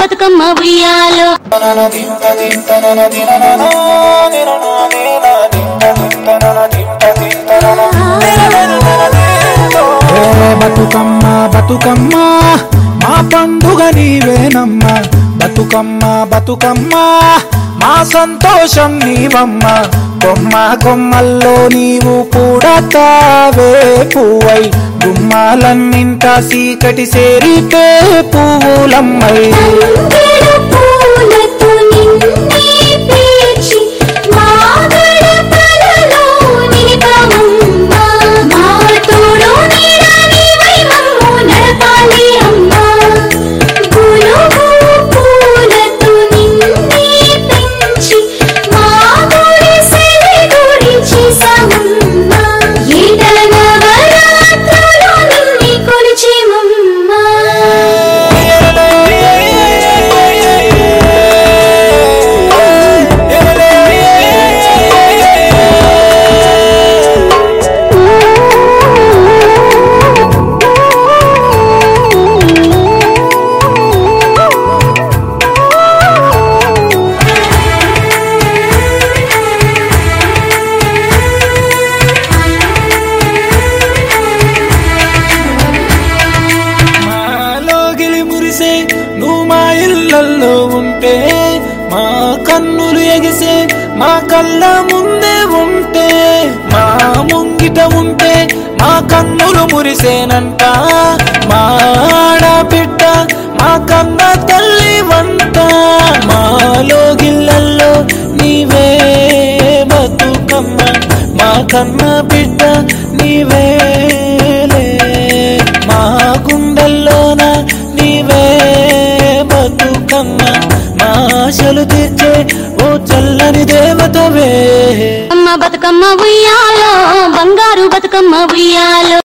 బతుకమ్మ ఉయ్యాలో. బతుకమ్మ బతుకమ్మ. మా పండుగ నీవేనమ్మ. బతుకమ్మ బతుకమ్మ మా సంతోషం నీవమ్మ. కొమ్మ కొమ్మల్లో నీవు పూడతావే పువ్వై. గుమ్మాలన్నింట సీకటి సేరితే పువ్వులమ్మై. మురిసే నువ్వు మా ఇళ్ళల్లో ఉంటే మా కన్నులు ఎగిసే మా కళ్ళ ముందే ఉంటే మా ముంగిట ఉంటే మా కన్నులు మురిసేనంట మా ఆడబిడ్డ మా కన్న తల్లి వంట మాలోగిళ్ళల్లో నీవే బతుకమ్మ మా కన్న బిడ్డ నీవే మా ఆశలు తీర్చే ఓ చల్లని దేవతవే. అమ్మ బతుకమ్మ ఉయ్యాలో బంగారు బతుకమ్మ ఉయ్యాలో.